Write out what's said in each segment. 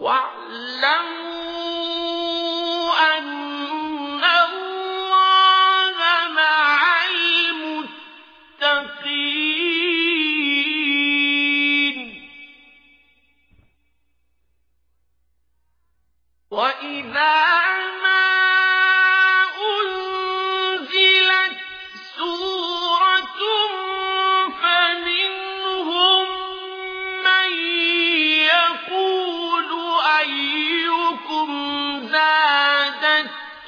واعلموا أن الله مع وإذا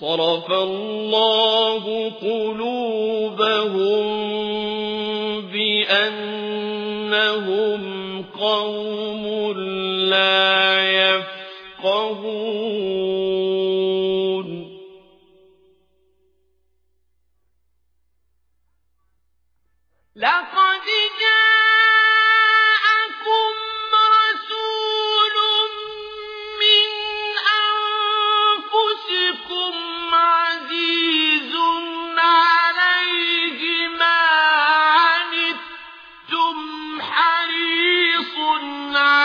صرف الله قلوبهم بأنهم قوم لا يفقهون. لقد عَنْ